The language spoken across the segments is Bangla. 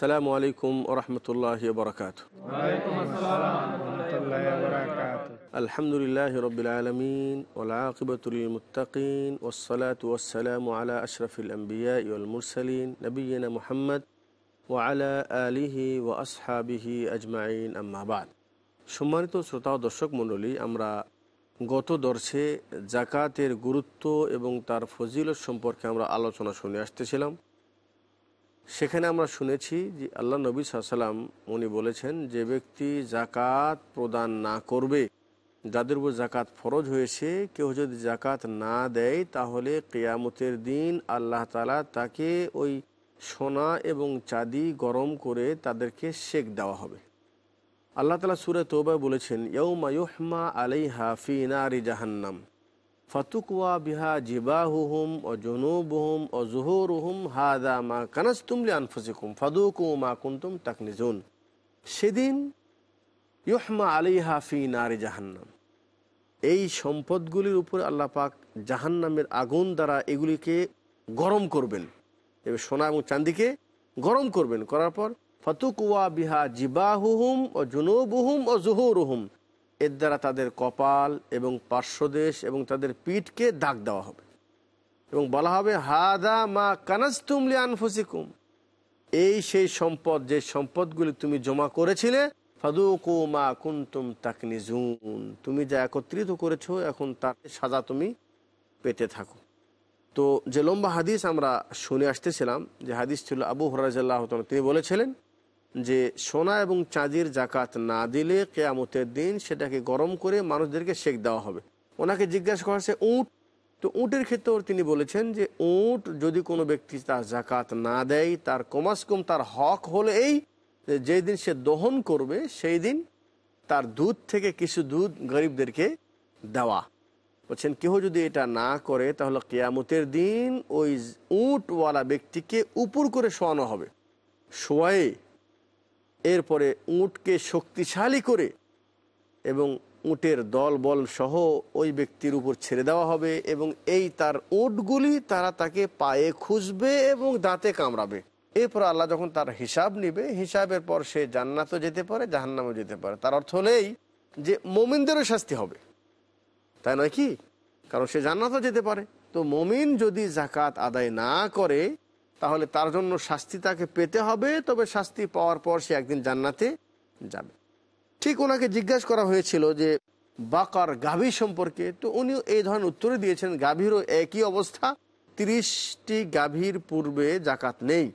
আসসালামু আলাইকুম ওরহমতুল্লাহ বরকাত আলহামদুলিল্লাহ রবিল আলমিন ওলাকিবতুল মুতাকিন ওসলাত ওসালাম আলা আশরফুল আম্বিয়া ইউল মুরসালিন নবীনা মুহাম্মদ ও আলা আলিহি ও আসহাবিহি আজমাইন। আম্মাবাদ সম্মানিত শ্রোতা ও দর্শক মণ্ডলী আমরা গত দর্শে জাকাতের গুরুত্ব এবং তার ফজিলত সম্পর্কে আমরা আলোচনা শুনে আসতেছিলাম। সেখানে আমরা শুনেছি যে আল্লাহ নবী সাল্লাম উনি বলেছেন, যে ব্যক্তি জাকাত প্রদান না করবে, যাদের উপর জাকাত ফরজ হয়েছে, কেউ যদি জাকাত না দেয়, তাহলে কেয়ামতের দিন আল্লাহ তালা তাকে ওই সোনা এবং চাঁদি গরম করে তাদেরকে শেক দেওয়া হবে। আল্লাহ তালা সুরে তোবা বলেছেন ইয়ৌমা ইউহমা আলাইহা ফি নারি জাহান্নাম। ফাতুকুয়া বিহা জিবাহুহুম ও জনুবহুম ও জুহুরুহুম হাদা মা কানাস্তুমলি আনফুসিকুম ফাদুকু মা কুন্তুম তাকনিজুন। সেদিন ইউহমা আলিহা হাফি নারে জাহান্নাম। এই সম্পদগুলির উপর আল্লাহ পাক জাহান্নামের আগুন দ্বারা এগুলিকে গরম করবেন। এবার সোনা এবং চান্দিকে গরম করবেন। করার পর ফতুকুয়া বিহা জিবাহুহুম ও জুনুবহুম ও জুহুরুহুম এর দ্বারা তাদের কপাল এবং পার্শ্বদেশ এবং তাদের পিঠকে দাগ দেওয়া হবে। এবং বলা হবে, হাদা মা কানাস্তুমলি আনফুসিকুম এই সেই সম্পদ, যে সম্পদগুলি তুমি জমা করেছিলে, ফাদুকু মা কুন্তুম তাকনিজুন। তুমি যা একত্রিত করেছ, এখন তার সাজা তুমি পেতে থাকো। তো যে লম্বা হাদিস আমরা শুনে আসতেছিলাম, যে হাদিস ছিল আবু হরাজাল্লাহ তিনি বলেছিলেন যে সোনা এবং চাঁদির জাকাত না দিলে কেয়ামতের দিন সেটাকে গরম করে মানুষদেরকে শেক দেওয়া হবে। ওনাকে জিজ্ঞাসা করা হচ্ছে উঁট? তো উঁটের ক্ষেত্রেও তিনি বলেছেন যে, উঁট যদি কোনো ব্যক্তি তার জাকাত না দেয়, তার কমাস কম তার হক হলো এই যেই দিন সে দহন করবে, সেই দিন তার দুধ থেকে কিছু দুধ গরিবদেরকে দেওয়া। বলছেন কেউ যদি এটা না করে, তাহলে কেয়ামতের দিন ওই উঁটওয়ালা ব্যক্তিকে উপর করে শোয়ানো হবে। শোয়ে এরপরে উঁটকে শক্তিশালী করে এবং উঁটের দল বল সহ ওই ব্যক্তির উপর ছেড়ে দেওয়া হবে এবং এই তার উঁটগুলি তারা তাকে পায়ে খুঁজবে এবং দাঁতে কামড়াবে। এরপর আল্লাহ যখন তার হিসাব নিবে, হিসাবের পর সে জান্নাতও যেতে পারে, জাহান্নামও যেতে পারে। তার অর্থ হলেই যে মোমিনদেরও শাস্তি হবে। তাই নয় কি? কারণ সে জান্নাতও যেতে পারে। তো মমিন যদি জাকাত আদায় না করে তাহলে তার জন্য শাস্তি তাকে পেতে হবে, তবে শাস্তি পাওয়ার পর সে একদিন জান্নাতে যাবে। ঠিক ওনাকে জিজ্ঞাসা করা হয়েছিল যে, বাকার গাভী সম্পর্কে, তো উনিও এই ধরনের উত্তরে দিয়েছেন, গাভীরও একই অবস্থা, তিরিশটি গাভীর পূর্বে জাকাত নেই।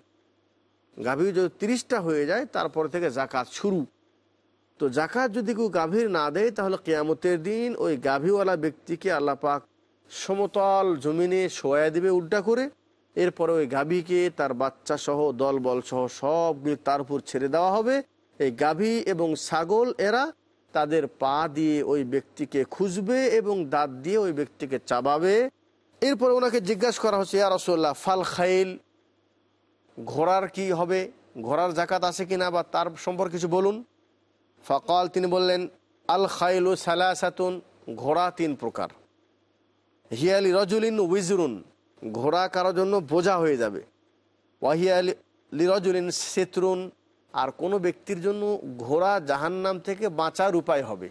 গাভীর যদি তিরিশটা হয়ে যায়, তারপর থেকে জাকাত শুরু। তো জাকাত যদি কেউ গাভীর না দেয়, তাহলে কেয়ামতের দিন ওই গাভীওয়ালা ব্যক্তিকে আল্লাপাক সমতল জমিনে শোয়া দেবে উল্টা করে এরপরে ওই গাভীকে, তার বাচ্চা সহ দল বল সহ সবগুলি তার উপর ছেড়ে দেওয়া হবে। এই গাভী এবং ছাগল, এরা তাদের পা দিয়ে ওই ব্যক্তিকে খুঁজবে এবং দাঁত দিয়ে ওই ব্যক্তিকে চাবাবে। এরপরে ওনাকে জিজ্ঞাসা করা হচ্ছে, ইয়া রসোল্লাহ ফাল খাইল? ঘোড়ার কি হবে? ঘোড়ার জাকাত আছে কিনা বা তার সম্পর্কে কিছু বলুন। ফকাল, তিনি বললেন, আল খাইল ও সালাসাতুন, ঘোড়া তিন প্রকার। হিয়ালি রজুলিন উইজরুন। ঘোড়া কারও জন্য বোঝা হয়ে যাবে। ওয়াহিয়া লিরজুলিন সেতরুন, আর কোনো ব্যক্তির জন্য ঘোড়া জাহান্নাম থেকে বাঁচার উপায় হবে।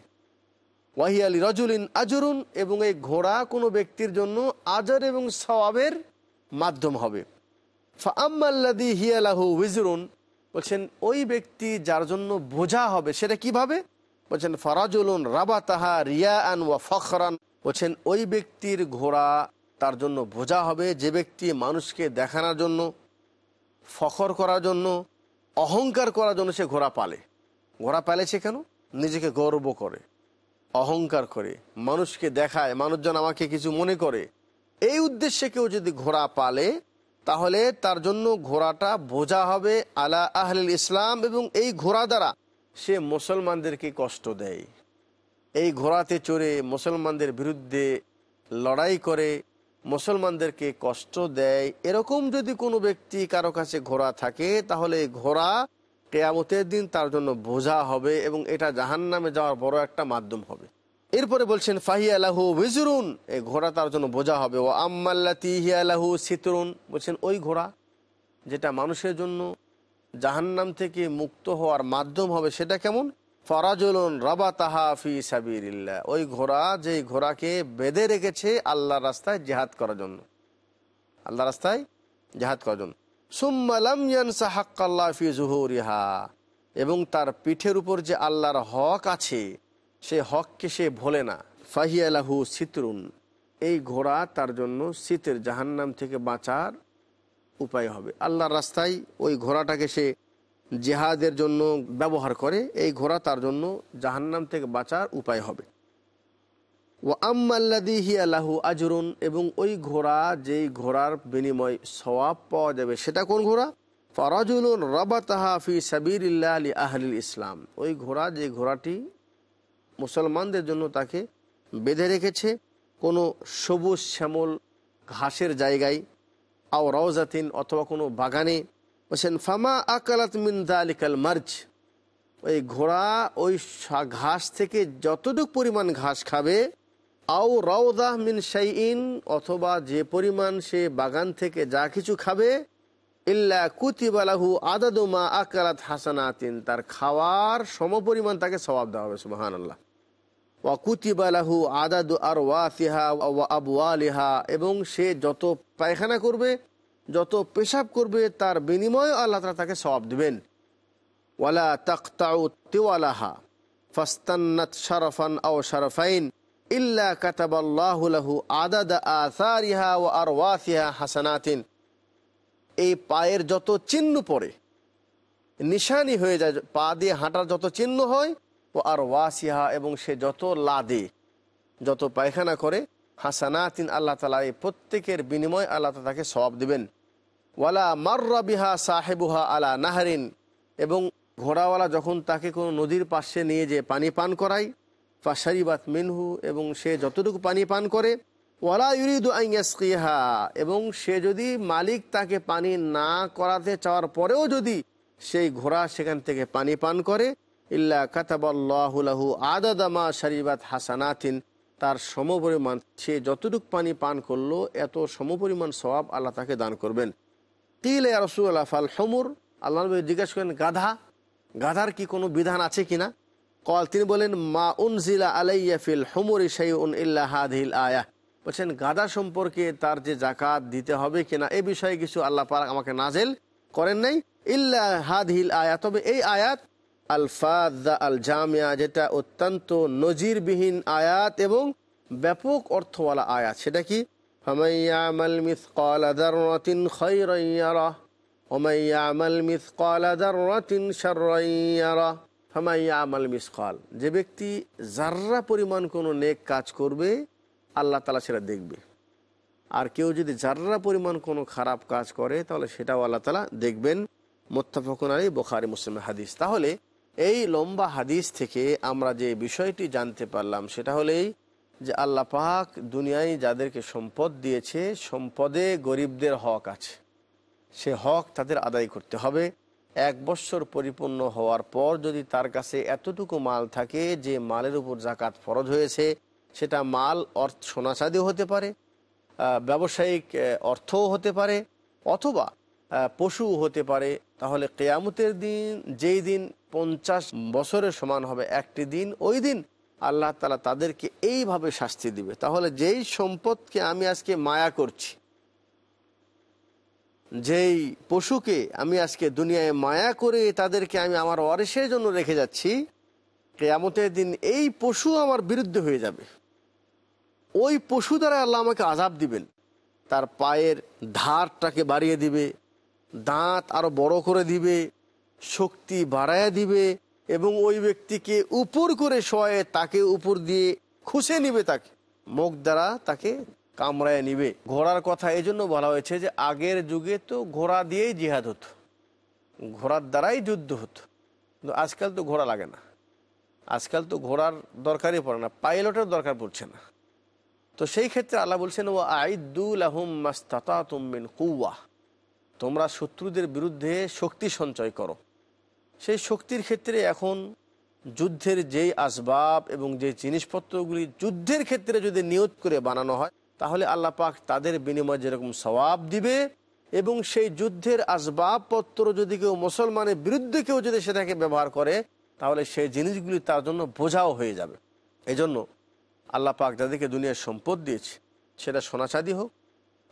ওয়াহিয়া লিরজুলিন আজরুন, এবং এই ঘোড়া কোনো ব্যক্তির জন্য আজর এবং সওয়াবের মাধ্যম হবে। ফাম্মাল্লাদি হিয়ালাহু উইজরুন বলছেন, ওই ব্যক্তি যার জন্য বোঝা হবে, সেটা কীভাবে? বলছেন, ফরাজুলুন রাবা তাহা রিয়া আন ওয়া ফখরান। বলছেন, ওই ব্যক্তির ঘোড়া তার জন্য বোঝা হবে যে ব্যক্তি মানুষকে দেখানোর জন্য, ফখর করার জন্য, অহংকার করার জন্য সে ঘোড়া পালে। ঘোড়া পালেছে কেন? নিজেকে গর্ব করে, অহংকার করে। মানুষকে দেখায়, মানুষজন আমাকে কিছু মনে করে। এই উদ্দেশ্যে কেউ যদি ঘোড়া পালে, তাহলে তার জন্য ঘোড়াটা বোঝা হবে আলা আহলিল ইসলাম এবং এই ঘোড়া দ্বারা সে মুসলমানদেরকে কষ্ট দেয়। এই ঘোড়াতে চড়ে মুসলমানদের বিরুদ্ধে লড়াই করে মুসলমানদেরকে কষ্ট দেয়। এরকম যদি কোনো ব্যক্তি কারও কাছে ঘোড়া থাকে, তাহলে ঘোড়া কেয়ামতের দিন তার জন্য বোঝা হবে এবং এটা জাহান নামে যাওয়ার বড় একটা মাধ্যম হবে। এরপরে বলছেন ফাহি আলাহু বিজরুন এই ঘোড়া তার জন্য বোঝা হবে। ও আম্মাল্লাতি আলাহু সিতরুন বলছেন, ওই ঘোড়া যেটা মানুষের জন্য জাহান্নাম থেকে মুক্ত হওয়ার মাধ্যম হবে, সেটা কেমন? ফরাজুলন রাবা তাহা ফি সাবিরিল্লা ওই ঘোড়া যেই ঘোড়াকে বেঁধে রেখেছে আল্লাহর রাস্তায় জেহাদ করার জন্য। আল্লাহ রাস্তায় জেহাদ করার জন্য। সুম্মালাম ইয়ানসা হাক্কাল্লাহ ফি জুহুরিহা। এবং তার পিঠের উপর যে আল্লাহর হক আছে, সে হককে সে ভোলে না। ফাহিয়ালাহু সিতরুন। এই ঘোড়া তার জন্য শীতের জাহান্নাম থেকে বাঁচার উপায় হবে। আল্লাহর রাস্তায় ওই ঘোড়াটাকে সে জেহাদের জন্য ব্যবহার করে, এই ঘোড়া তার জন্য জাহান্নাম থেকে বাঁচার উপায় হবে। ও আম্মাল্লাদিহি আল্লাহু আজরুন, এবং ওই ঘোড়া যেই ঘোড়ার বিনিময় সওয়াব পাওয়া যাবে, সেটা কোন ঘোড়া? ফরাজুলুন রবাতাহা ফি সাবিরিল্লাহ আলী আহলিল ইসলাম। ওই ঘোড়া যে ঘোড়াটি মুসলমানদের জন্য তাকে বেঁধে রেখেছে, কোনো সবুজ শ্যামল ঘাসের জায়গায়, আও রওজাতিন অথবা কোনো বাগানে বলছেন, ফামা আকালাত মিন দালিকাল মার্জ। ওই ঘোড়া, ওই ঘাস থেকে যতটুক পরিমাণ ঘাস খাবে, আও রওদাহ মিন শাইইন, অথবা যে পরিমাণ সে বাগান থেকে যা কিছু খাবে, ইল্লা কুতিবালাহু আদাদুমা আকালাত হাসানাতিন। তার খাওয়ার সমপরিমাণ তাকে সবাব দেওয়া হবে সুবাহান আল্লাহ ওয়া কুতিবালাহু আদাদু আর ওয়াতিহা ওয়া আবওয়ালিহা। এবং সে যত পায়খানা করবে যত পেশাব করবে, তার বিনিময়ে আল্লাহ তালা তাকে সবাব দিবেন। ওয়ালা তাকতাউ তিওয়ালাহা, ফাস্তান্নাত শারফান আও শারফাইন, ইল্লা কাতাবাল্লাহু লাহু আদাদা আসারিহা ওয়া আরওয়াসিহা হাসানাতিন। এই পায়ের যত চিহ্ন পড়ে, নিশানি হয়ে যায়, পা দিয়ে হাঁটার যত চিহ্ন হয়, ও আর ওয়াসিহা এবং সে যত লাদে, যত পায়খানা করে হাসানাতিন আল্লাহ তালা এই প্রত্যেকের বিনিময় আল্লাহ তাকে সবাব দিবেন। ওয়ালা মার্রা বিহা সাহেবুহা আলা নাহারিন, এবং ঘোড়াওয়ালা যখন তাকে কোনো নদীর পাশে নিয়ে যে পানি পান করায়, ফাশারিবাত মিনহু, এবং সে যতটুকু পানি পান করে, ওয়ালা ইউরিদু আইয়াসকিহা এবং সে যদি মালিক তাকে পানি না করাতে চাওয়ার পরেও যদি সেই ঘোড়া সেখান থেকে পানি পান করে, ইল্লা কাতাবাল্লাহুলাহু আদাদামা শারিবাত হাসানাতিন তার সমপরিমাণ, সে যতটুকু পানি পান করল, এত সমপরিমাণ সওয়াব আল্লাহ তাকে দান করবেন। তিল রসুল্লাহ ফাল হমুর? আল্লাহ নবী জিজ্ঞেস করেন, গাধা? গাধার কি কোনো বিধান আছে কিনা কল, তিনি বলেন, মা উন উনজিলা আলাইয়া ফিল হমুরি শাইউন ইল্লা হাদিল আয়া। বলছেন, গাধা সম্পর্কে তার যে জাকাত দিতে হবে কিনা এ বিষয়ে কিছু আল্লাহ পাক আমাকে নাজেল করেন নাই। ইল্লা হাদিল আয়া, তবে এই আয়াত আলফাদা আল জামিয়া যেটা অত্যন্ত নজিরবিহীন আয়াত এবং ব্যাপক অর্থওয়ালা আয়াত। সেটা কি? হমাইয়ামাল মিসকাল আদারতিন খৈরাইয়ারা হমাইয়ামাল মিসকাল আদারতিন সারাইয়ারা হমাইয়ামাল মিসকাল, যে ব্যক্তি জাররা পরিমাণ কোনো নেক কাজ করবে, আল্লাহ তালা সেটা দেখবে। আর কেউ যদি জাররা পরিমাণ কোনো খারাপ কাজ করে, তাহলে সেটাও আল্লাহ তালা দেখবেন। মোত্তাফকুন আলী বোখারি মুসলিম হাদিস। তাহলে এই লম্বা হাদিস থেকে আমরা যে বিষয়টি জানতে পারলাম, সেটা হলেই যে আল্লাহ পাক দুনিয়ায় যাদেরকে সম্পদ দিয়েছে, সম্পদে গরিবদের হক আছে। সে হক তাদের আদায় করতে হবে। এক বৎসর পরিপূর্ণ হওয়ার পর যদি তার কাছে এতটুকু মাল থাকে যে মালের উপর জাকাত ফরজ হয়েছে, সেটা মাল অর্থ সোনা চাঁদিও হতে পারে ব্যবসায়িক অর্থও হতে পারে, অথবা পশু হতে পারে তাহলে কেয়ামতের দিন, যেই দিন পঞ্চাশ বছরের সমান হবে একটি দিন, ওই দিন আল্লাহ তালা তাদেরকে এইভাবে শাস্তি দিবে। তাহলে যেই সম্পদকে আমি আজকে মায়া করছি, যেই পশুকে আমি আজকে দুনিয়ায় মায়া করে তাদেরকে আমি আমার ওয়ারিসের জন্য রেখে যাচ্ছি, কেয়ামতের দিন এই পশু আমার বিরুদ্ধে হয়ে যাবে। ওই পশু দ্বারা আল্লাহ আমাকে আজাব দিবেন। তার পায়ের ধারটাকে বাড়িয়ে দিবে দাঁত আরও বড় করে দিবে, শক্তি বাড়ায় দিবে এবং ওই ব্যক্তিকে উপর করে শোয়ে তাকে উপর দিয়ে খুশে নিবে তাকে, মুখ দ্বারা তাকে কামড়ায় নিবে। ঘোড়ার কথা এই জন্য বলা হয়েছে যে আগের যুগে তো ঘোড়া দিয়েই জিহাদ হতো, ঘোড়ার দ্বারাই যুদ্ধ হতো। কিন্তু আজকাল তো ঘোড়া লাগে না, আজকাল তো ঘোড়ার দরকারই পড়ে না, পাইলটের দরকার পড়ছে না। তো সেই ক্ষেত্রে আল্লাহ বলছেন ও আইদুল আহম মাস্তাতা কুয়া তোমরা শত্রুদের বিরুদ্ধে শক্তি সঞ্চয় করো। সেই শক্তির ক্ষেত্রে এখন যুদ্ধের যেই আসবাব এবং যে জিনিসপত্রগুলি যুদ্ধের ক্ষেত্রে যদি নিয়ত করে বানানো হয়, তাহলে আল্লাহ পাক তাদের বিনিময়ে যেরকম সবাব দিবে এবং সেই যুদ্ধের আসবাবপত্র যদি কেউ মুসলমানের বিরুদ্ধে কেউ যদি সেটাকে ব্যবহার করে, তাহলে সেই জিনিসগুলি তার জন্য বোঝাও হয়ে যাবে। এই জন্য আল্লাহ পাক যাদেরকে দুনিয়ার সম্পদ দিয়েছে। সেটা সোনাচাঁদি হোক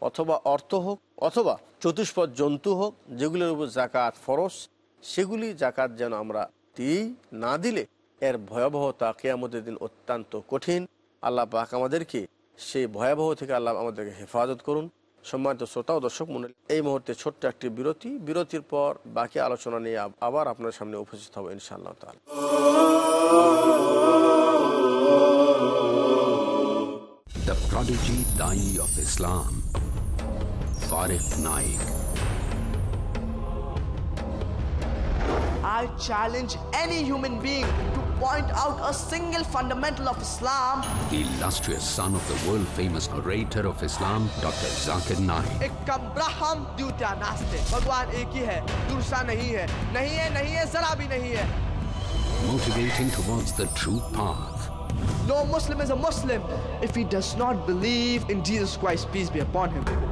অথবা অর্থ হোক, অথবা চতুষ্পদ জন্তু হোক, যেগুলোর উপর জাকাত ফরস সেগুলি জাকাত যেন আমরা দিই, না দিলে এর ভয়াবহতা কেয়ামতের দিন অত্যন্ত কঠিন। আল্লাহ পাক আমাদেরকে সেই ভয়াবহ থেকে আল্লাহ আমাদেরকে হেফাজত করুন। সম্মানিত শ্রোতা ও দর্শক মন্ডলী এই মুহূর্তে ছোট্ট একটি বিরতি। বিরতির পর বাকি আলোচনা নিয়ে আবার আপনার সামনে উপস্থিত হব ইনশাআল্লাহ তাআলা। The prodigy, Dai of Islam. Tariq Naik. I challenge any human being to point out a single fundamental of Islam. The illustrious son of the world-famous orator of Islam, Dr. Zakir Naik. Ek kambraham dutya naaste. Bhagwan ek hi hai, dursa nahi hai. Nahi hai, nahi hai, zara bhi nahi hai. Motivating towards the true path. No Muslim is a Muslim if he does not believe in Jesus Christ, peace be upon him.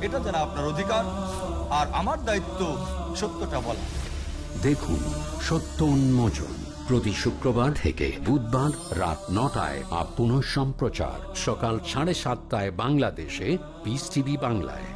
এটা যেন আপনার অধিকার আর আমার দায়িত্ব সত্যটা বলা। দেখুন, সত্য উন্মোচন প্রতি শুক্রবার থেকে বুধবার রাত নটায় আপ সম্প্রচার সকাল সাড়ে সাতটায় বাংলাদেশে পিস টিভি বাংলায়।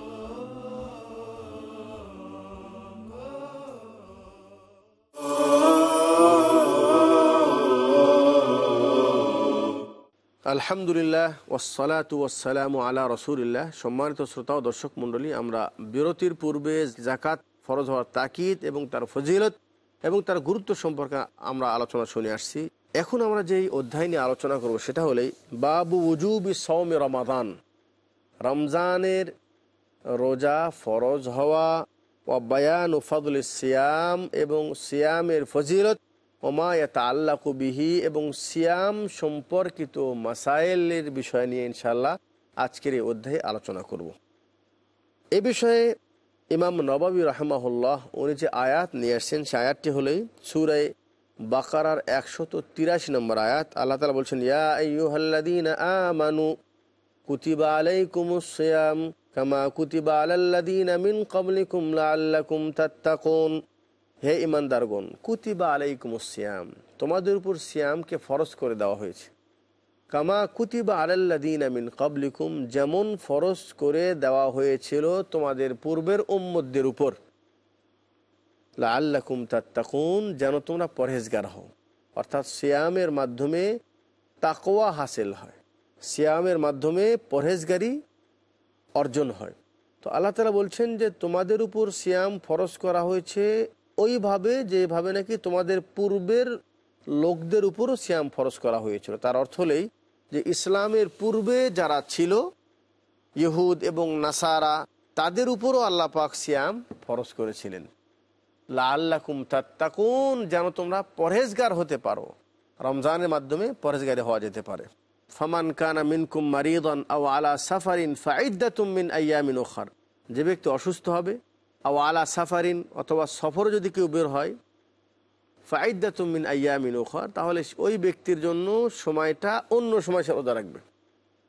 আলহামদুলিল্লাহ ওসালাতু ওসালাম আলা রসুলিল্লাহ। সম্মানিত শ্রোতা ও দর্শক মণ্ডলী, আমরা বিরতির পূর্বে জাকাত ফরজ হওয়ার তাকিদ এবং তার ফজিলত এবং তার গুরুত্ব সম্পর্কে আমরা আলোচনা শুনে আসছি। এখন আমরা যেই অধ্যায় নিয়ে আলোচনা করব সেটা হলেই বাবু উজুবি সৌমে রমাদান। রমজানের রোজা ফরজ হওয়া ও বায়ান ও ফদল সিয়াম এবং সিয়ামের ফজিলত ওমায়াত আল্লাহ বিহি এবং সিয়াম সম্পর্কিত মাসাইলের বিষয় নিয়ে ইনশাল্লাহ আজকের এই অধ্যায়ে আলোচনা করব। এ বিষয়ে ইমাম নবাবী রহমাহুল্লাহ উনি যে আয়াত নিয়ে আসছেন সে আয়াতটি হলেই সুরায় বাকারার একশত তিরাশি নম্বর আয়াত। আল্লাহ তালা বলছেন, ইয়া আইয়ুহাল্লাদিন আমানু কুতিবা আলাইকুমুস সিয়াম কামা কুতিবা আলাল্লাদিনা মিন ক্বাবলিকুম লাআল্লাকুম তাত্তাকুন। হে ইমানদারগণ, কুতিবা আলাইকুমুস সিয়াম। তোমাদের উপর সিয়ামকে ফরজ করে দেওয়া হয়েছে। কামা কুতিবা আলাল্লাদিন আমিন কাবলিকুম যেমন ফরজ করে দেওয়া হয়েছিল তোমাদের পূর্বের উম্মদের উপর। আল্লাকুম তাত্তাকুন, যেন তোমরা পরহেজগার হও। অর্থাৎ সিয়ামের মাধ্যমে তাকোয়া হাসিল হয়। সিয়ামের মাধ্যমে পরহেজগারি অর্জন হয়। তো আল্লাহ তালা বলছেন যে, তোমাদের উপর সিয়াম ফরজ করা হয়েছে ওইভাবে যেভাবে নাকি তোমাদের পূর্বের লোকদের উপরও সিয়াম ফরজ করা হয়েছিল। তার অর্থ হলেই যে ইসলামের পূর্বে যারা ছিল, ইহুদ এবং নাসারা, তাদের উপরও আল্লাহ পাক সিয়াম ফরজ করেছিলেন। লা আল্লাকুম তাত্তাকুন, যেন তোমরা পরহেজগার হতে পারো। রমজানের মাধ্যমে পরহেজগারি হওয়া যেতে পারে। ফমান কানা মিনকুম মারিদন আলা সাফারিন ফাইদ্দাতুম মিন আয়ামিন ওখার যে ব্যক্তি অসুস্থ হবে আও আলা সাফারিন অথবা সফর যদি কেউ বের হয় ফাইদ্দাতুম মিন আয়ামিন ওখার তাহলে ওই ব্যক্তির জন্য সময়টা অন্য সময় সে রোজা রাখবে।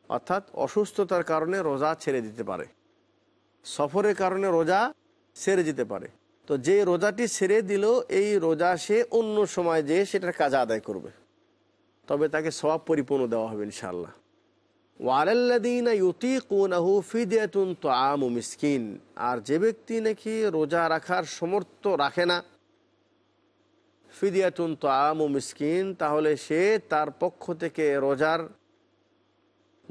অর্থাৎ অসুস্থতার কারণে রোজা ছেড়ে দিতে পারে। সফরের কারণে রোজা সেরে যেতে পারে। তো যে রোজাটি সেরে দিল, এই রোজা সে অন্য সময় যেয়ে সেটার কাজ আদায় করবে। তবে তাকে সবাব পরিপূর্ণ দেওয়া হবে ইনশাল্লাহ ফিদিয়াতুন মিসকিন। আর যে ব্যক্তি নাকি রোজা রাখার সমর্থ রাখে না, ফিদিয়াতুন তাআমু মিসকিন, তাহলে সে তার পক্ষ থেকে রোজার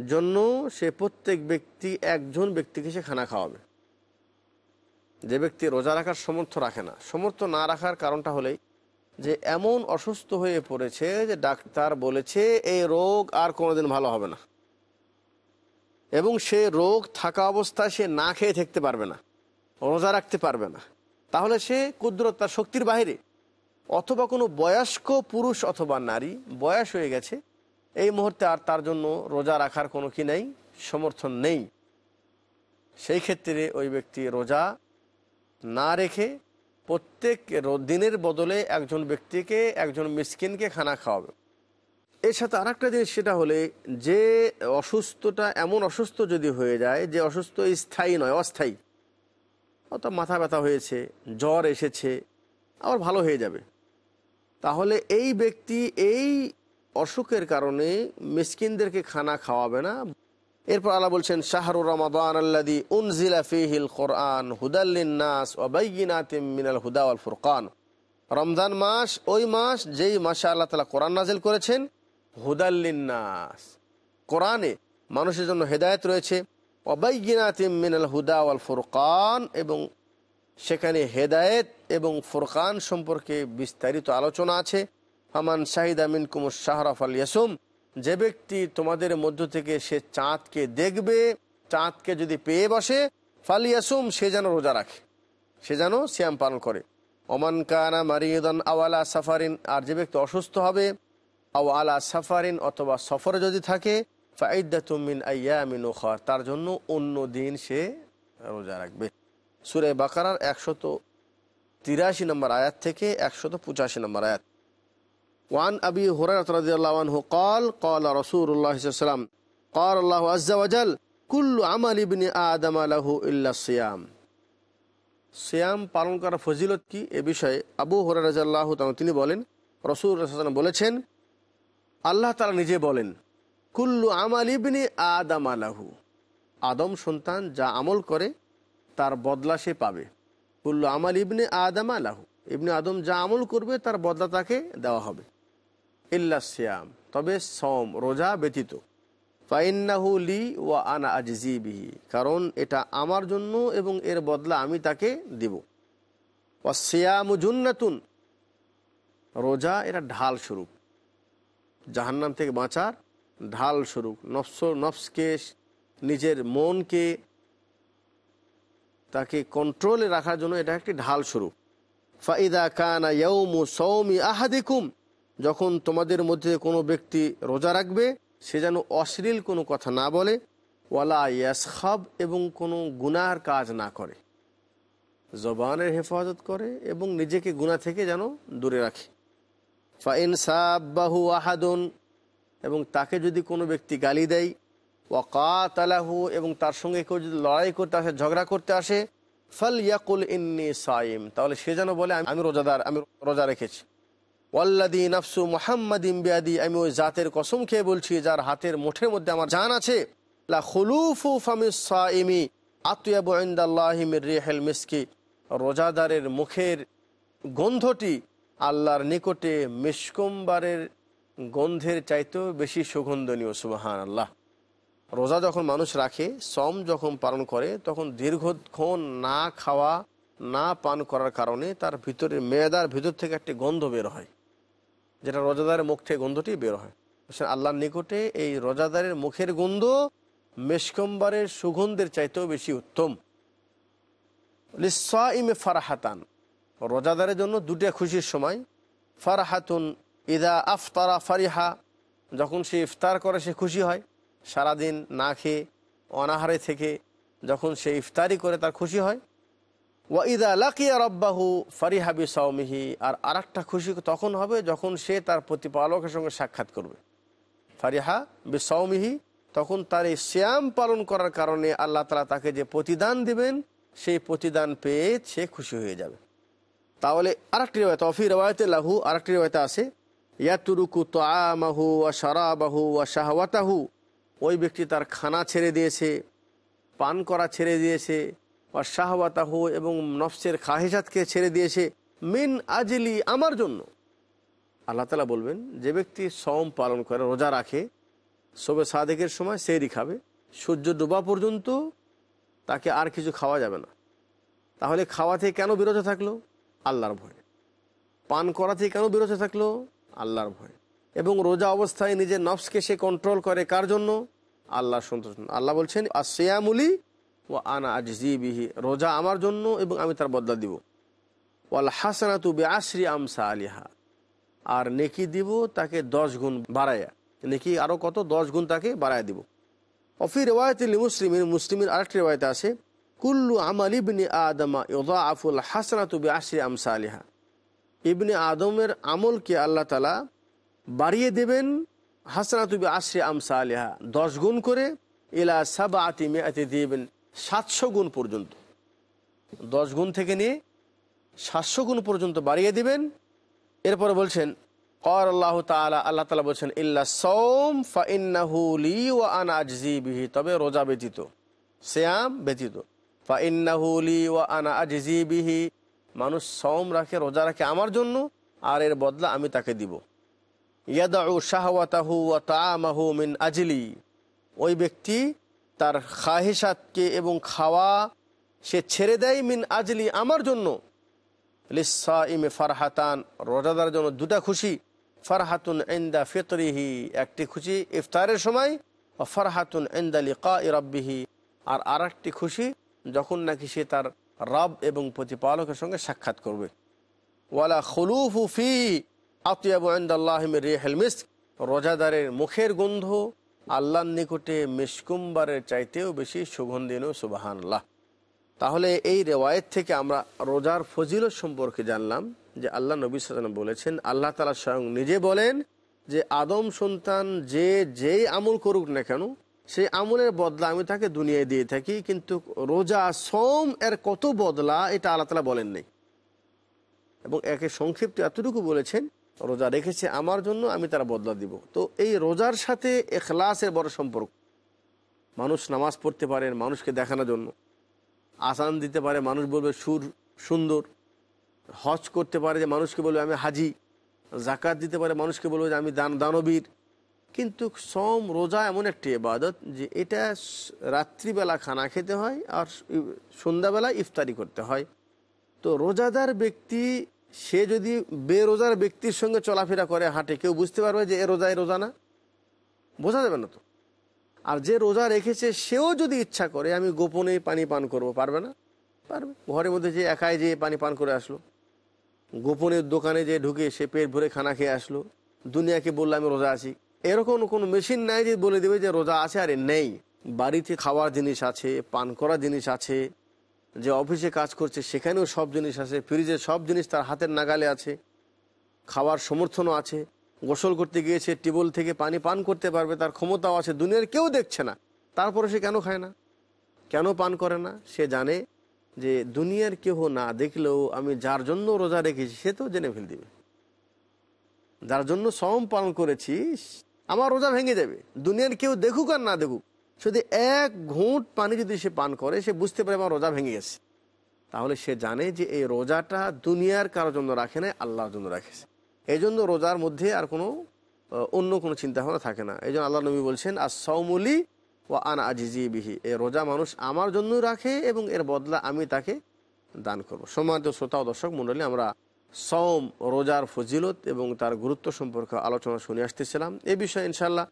জন্য সে প্রত্যেক ব্যক্তি একজন ব্যক্তিকে সে খানা খাওয়াবে। যে ব্যক্তি রোজা রাখার সমর্থ রাখে না, সমর্থ না রাখার কারণটা হলেই যে এমন অসুস্থ হয়ে পড়েছে যে ডাক্তার বলেছে, এই রোগ আর কোনোদিন ভালো হবে না। এবং সে রোগ থাকা অবস্থায় সে না খেয়ে থাকতে পারবে না, রোজা রাখতে পারবে না। তাহলে সে কুদরত তার শক্তির বাইরে অথবা কোনো বয়স্ক পুরুষ অথবা নারী, বয়স হয়ে গেছে, এই মুহূর্তে আর তার জন্য রোজা রাখার কোনো কি নেই, সমর্থন নেই। সেই ক্ষেত্রে ওই ব্যক্তি রোজা না রেখে প্রত্যেক দিনের বদলে একজন ব্যক্তিকে, একজন মিসকিনকে খানা খাওয়াবে। এর সাথে আর একটা জিনিস, সেটা হলে যে অসুস্থটা এমন অসুস্থ যদি হয়ে যায়, যে অসুস্থ স্থায়ী নয়, অস্থায়ী, অত মাথা ব্যথা হয়েছে, জ্বর এসেছে, আবার ভালো হয়ে যাবে। তাহলে এই ব্যক্তি এই অসুখের কারণে মিসকিনদেরকে খানা খাওয়াবে না। এরপর আল্লাহ বলছেন শাহরুর রমাদান আল্লাদি উনজিলা ফিহিল কোরআন হুদাল্লিন নাস ওবাইনাতিম মিনাল হুদা আল ফুরকান। রমজান মাস, ওই মাস যেই মাসে আল্লাহ তালা কোরআন নাজিল করেছেন হুদাল্লিন নাস কোরআনে মানুষের জন্য হেদায়ত রয়েছে। অবাইনাতিম মিনাল হুদা আল ফুরকান এবং সেখানে হেদায়েত এবং ফুরকান সম্পর্কে বিস্তারিত আলোচনা আছে। আমান শাহিদ আমিন কুমুর শাহরাফ আল ইয়াসুম যে ব্যক্তি তোমাদের মধ্য থেকে সে চাঁদকে দেখবে, চাঁদকে যদি পেয়ে বসে ফালিয়াসুম সে যেন রোজা রাখে, সে যেন শ্যাম পালন করে। ওমান কানা মারিয়দন আওয়ালা সাফারিন, আর যে ব্যক্তি অসুস্থ হবে আও আলা সাফারিন অথবা সফরে যদি থাকে ফাইদা তুমিন আয়ামিন ওখর তার জন্য অন্য দিন সে রোজা রাখবে। সুরে বাকারার একশত তিরাশি নম্বর আয়াত থেকে একশত পঁচাশি নম্বর আয়াত। ওয়ান আবি হুরারহু কল কল রসুরাম কল আল্লাহ আজাল কুল্লু আমাল ইবনি আদম আলাহু ইল্লা সিয়াম। সিয়াম পালন করার ফজিলত কি? এ বিষয়ে আবু হরার তিনি বলেন রসুল বলেছেন আল্লাহ তারা নিজে বলেন, কুল্লু আমাল ইবনি আদম আলাহু। আদম সন্তান যা আমল করে, তার বদলা সে পাবে। কুল্লু আমাল ইবনে আদম আলাহু। ইবনে আদম যা আমল করবে, তার বদলা তাকে দেওয়া হবে। ইল্লা সিয়াম, তবে সম রোজা ব্যতীত। ফাইন্নাহু লি ওয়া আনা আজিজি বিহি, কারণ এটা আমার জন্য এবং এর বদলা আমি তাকে দিব। ওয়া সিয়ামু জুন্নাতুন। রোজা এটা ঢাল স্বরূপ। জাহান্নাম থেকে বাঁচার ঢাল স্বরূপ। নফস, নফসকে, নিজের মনকে, তাকে কন্ট্রোলে রাখার জন্য এটা একটি ঢাল স্বরূপ। ফাইদা কানা ইয়ৌমু সৌমি আহাদিকুম, যখন তোমাদের মধ্যে কোনো ব্যক্তি রোজা রাখবে, সে যেন অশ্লীল কোনো কথা না বলে, ওয়ালা ইয়াসখাব এবং কোনো গুনার কাজ না করে। জবানের হেফাজত করে এবং নিজেকে গুণা থেকে যেন দূরে রাখে। ফাইন সাবাহু আহাদুন, এবং তাকে যদি কোনো ব্যক্তি গালি দেয়, ওয়াকাতালাহু, এবং তার সঙ্গে কেউ যদি লড়াই করতে আসে, ঝগড়া করতে আসে ফল ইয়াকুল ইন্নি সাইম, তাহলে সে যেন বলে, আমি রোজাদার, আমি রোজা রেখেছি। ওয়াল্লাদি নাফসু মোহাম্মদিম বিয়াদি, আমি ওই জাতের কসম খেয়ে বলছি, যার হাতের মুঠের মধ্যে আমার জান আছে। রোজাদারের মুখের গন্ধটি আল্লাহর নিকটে মিসকম্বারের গন্ধের চাইতেও বেশি সুগন্ধনীয় সুবাহান আল্লাহ রোজা যখন মানুষ রাখে সম যখন পালন করে, তখন দীর্ঘক্ষণ না খাওয়া, না পান করার কারণে তার ভিতরে মেয়েদার ভিতর থেকে একটি গন্ধ বের হয়, যেটা রোজাদারের মুখ থেকে গন্ধটি বের হয়। আল্লাহর নিকটে এই রোজাদারের মুখের গন্ধ মেসকম্বারের সুগন্ধের চাইতেও বেশি উত্তম। লিসাইমে ফারাহাতান রোজাদারের জন্য দুটা খুশির সময়। ফারাহাতুন ইদা আফতারা ফারিহা, যখন সে ইফতার করে সে খুশি হয়। সারাদিন না খেয়ে, অনাহারে থেকে যখন সে ইফতারি করে তার খুশি হয়। ওয়া ইদা লাকিয়া রব্বাহু ফারিহা বি সাউমিহি আর আরেকটা খুশি তখন হবে যখন সে তার প্রতিপালকের সঙ্গে সাক্ষাৎ করবে। ফারিহা বি তখন তার এই শ্যাম পালন করার কারণে আল্লাহ তালা তাকে যে প্রতিদান দিবেন, সেই প্রতিদান পেয়ে সে খুশি হয়ে যাবে। তাহলে আরেকটি রেওয়ায়ত অফি রেওয়ায়তে লাহু আরেকটি রেওয়ায়তে আছে, ইয়াতুরুকু তো আমাহু ওয়া সারাবাহু ওয়া শাহওয়াতাহু। ওই ব্যক্তি তার খানা ছেড়ে দিয়েছে, পান করা ছেড়ে দিয়েছে বা শাহওয়াতাহু এবং নফসের খাহিসাতকে ছেড়ে দিয়েছে, মিন আজলি আমার জন্য। আল্লাহ তালা বলবেন, যে ব্যক্তি সম পালন করে, রোজা রাখে সবে সাদেকের সময় সেরি খাবে, সূর্য ডোবা পর্যন্ত তাকে আর কিছু খাওয়া যাবে না। তাহলে খাওয়া থেকে কেন বিরত থাকল? আল্লাহর ভয়। পান করা থেকে কেন বিরত থাকল? আল্লাহর ভয়। এবং রোজা অবস্থায় নিজের নফসকে সে কন্ট্রোল করে কার জন্য? আল্লাহ সন্তোষ আল্লাহ বলছেন আসিয়ামুলি ও আনা আজিবিহি রোজা আমার জন্য এবং আমি তার বদলা দিব। ওয়াল হাসানাতু বে আশ্রি আমসা আলিহা আর নেকি দিব তাকে দশ গুণ বাড়াইয়া। নেকি আরও কত? দশ গুণ তাকে বাড়ায় দিব। অফি রেওয়ায়তিল মুসলিমের মুসলিমের আরেকটি রেওয়ায়তে আছে কুল্লু আমাল ইবনি আদমা ইদা আফুল হাসনাতু বে আশ্রি আমসা আলিহা ইবনি আদমের আমলকে আল্লাহ তালা বাড়িয়ে দেবেন হাসনাতুবি আশ্রি আমসা আলিহা দশ গুণ করে ইলা সাবা আতি মেয়াতে দিবেন, সাতশো গুণ পর্যন্ত। দশ গুণ থেকে নিয়ে সাতশো গুণ পর্যন্ত বাড়িয়ে দিবেন। এরপরে বলছেন কর আল্লাহ তালা আল্লাহ তালা বলছেন, ইল্লা সৌম ফা ইন্নাহু লি ওয়া আনা আজজি বিহি তবে রোজা ব্যতীত শ্যাম ব্যতীত। ইন্নাহু ওয়া আনা বিহি। মানুষ সম রাখে, রোজা রাখে আমার জন্য, আর এর বদলা আমি তাকে দিব। ইয়াদাউ শাহওয়াতাহু ওয়া মিন আজলি। ওই ব্যক্তি তার খাহিসাতকে এবং খাওয়া সে ছেড়ে দেয় মিন আজলি আমার জন্য। লিসা ইমে ফারহাতান, রোজাদার জন্য দুটা খুশি। ফারহাতুন এন্দা ফিতরিহি, একটি খুশি ইফতারের সময়। ও ফারহাতুন এন্দা লিকা রব্বিহি, আর আর একটি খুশি যখন নাকি সে তার রব এবং প্রতিপালকের সঙ্গে সাক্ষাৎ করবে। ওয়ালা খলুফু ফি আতিয়াবু ইনদাল্লাহিমির রিহেল রোজাদারের মুখের গন্ধ আল্লাহর নিকটে মিসকুম্বারের চাইতেও বেশি সুগন্ধিন সুবাহান্লাহ তাহলে এই রেওয়ায়ত থেকে আমরা রোজার ফজিলত সম্পর্কে জানলাম যে আল্লাহ নবী সাল্লাম বলেছেন, আল্লাহ তালা স্বয়ং নিজে বলেন যে আদম সন্তান যে যেই আমল করুক না কেন সেই আমলের বদলা আমি তাকে দুনিয়ায় দিয়ে থাকি, কিন্তু রোজা সোম এর কত বদলা এটা আল্লাহ তালা বলেন নেই। এবং একে সংক্ষিপ্ত এতটুকু বলেছেন, রোজা রেখেছে আমার জন্য, আমি তারা বদলা দিব। তো এই রোজার সাথে এখলাসের বড় সম্পর্ক। মানুষ নামাজ পড়তে পারেন মানুষকে দেখানোর জন্য। আসান দিতে পারে, মানুষ বলবে সুর সুন্দর। হজ করতে পারে যে মানুষকে বলবে আমি হাজি। জাকাত দিতে পারে, মানুষকে বলবে যে আমি দান দানবীর। কিন্তু সম, রোজা এমন একটি ইবাদত যে এটা রাত্রিবেলা খানা খেতে হয় আর সন্ধ্যাবেলা ইফতারি করতে হয়। তো রোজাদার ব্যক্তি, সে যদি বেরোজার ব্যক্তির সঙ্গে চলাফেরা করে হাঁটে, কেউ বুঝতে পারবে যে এ রোজায় রোজা না? বোঝা যাবে না তো? আর যে রোজা রেখেছে, সেও যদি ইচ্ছা করে, আমি গোপনে পানি পান করব, পারবে না? পারবে। ঘরের মধ্যে যে একাই যে পানি পান করে আসলো, গোপনের দোকানে যে ঢুকে সে পেট ভরে খানা খেয়ে আসলো, দুনিয়াকে বলল, আমি রোজা আছি। এরকম কোনো মেশিন নাই যে বলে দেবে যে রোজা আছে আরে নেই। বাড়িতে খাওয়ার জিনিস আছে, পান করা জিনিস আছে, যে অফিসে কাজ করছে সেখানেও সব জিনিস আছে ফ্রিজে সব জিনিস তার হাতের নাগালে আছে, খাওয়ার সমর্থনও আছে, গোসল করতে গিয়েছে টিবল থেকে পানি পান করতে পারবে, তার ক্ষমতাও আছে, দুনিয়ার কেউ দেখছে না। তারপরে সে কেন খায় না? কেন পান করে না? সে জানে যে দুনিয়ার কেউ না দেখলেও আমি যার জন্য রোজা রেখেছি সে তো জেনে ফেল দিবে। যার জন্য সম পালন করেছি আমার রোজা ভেঙে যাবে। দুনিয়ার কেউ দেখুক আর না দেখুক যদি এক ঘুঁট পানি যদি সে পান করে, সে বুঝতে পারে আমার রোজা ভেঙে গেছে। তাহলে সে জানে যে এই রোজাটা দুনিয়ার কারোর জন্য রাখে না, আল্লাহর জন্য রাখেছে এই জন্য রোজার মধ্যে আর কোনো অন্য কোনো চিন্তা ভাবনা থাকে না। এই জন্য আল্লাহ নবী বলছেন আর সৌমলি ও আন আজিজি বিহি। এই রোজা মানুষ আমার জন্য রাখে এবং এর বদলা আমি তাকে দান করব। সমাজ শ্রোতা ও দর্শক মণ্ডলী, আমরা সম রোজার ফজিলত এবং তার গুরুত্ব সম্পর্কে আলোচনা শুনে আসতেছিলাম। এ বিষয়ে ইনশাল্লাহ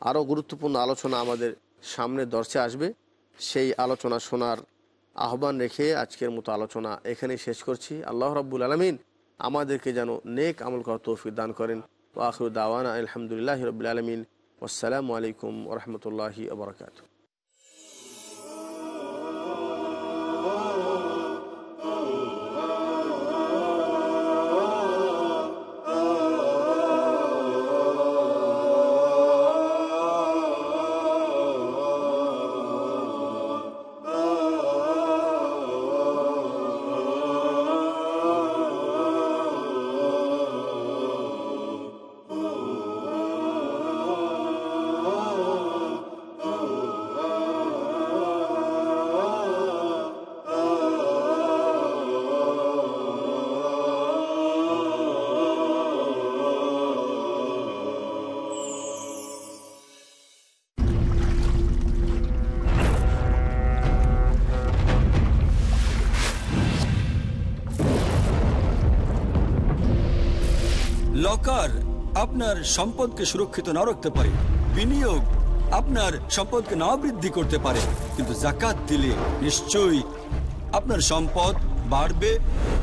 আরও গুরুত্বপূর্ণ আলোচনা আমাদের সামনে দর্শে আসবে। সেই আলোচনা শোনার আহ্বান রেখে আজকের মতো আলোচনা এখানেই শেষ করছি। আল্লাহ রাব্বুল আলমিন আমাদেরকে যেন নেক আমল করার তৌফিক দান করেন। ও আখরু দাওয়ানা আলহামদুলিল্লাহ রবিল আলমিন। আসসালামু আলাইকুম ওরহমতুল্লাহি আবরকাত লকার আপনার সম্পদকে সুরক্ষিত না রাখতে পারে। বিনিয়োগ আপনার সম্পদকে না বৃদ্ধি করতে পারে। কিন্তু জাকাত দিলে নিশ্চয়ই আপনার সম্পদ বাড়বে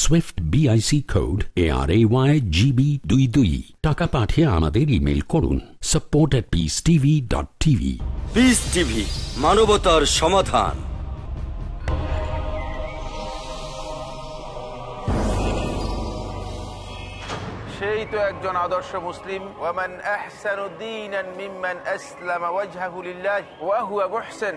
swift BIC code A R A Y GB দুই দুই টাকা পাঠিয়ে আমাদের ইমেল করুন। Support at peace TV dot TV peace TV মানবতার সমাধান। সেই তো একজন আদর্শ মুসলিম। ওয়ামান আহসানু দীনান মিম্মান আসলামা ওয়াজহাহু লিল্লাহ ওয়া হুয়া মুহসিন।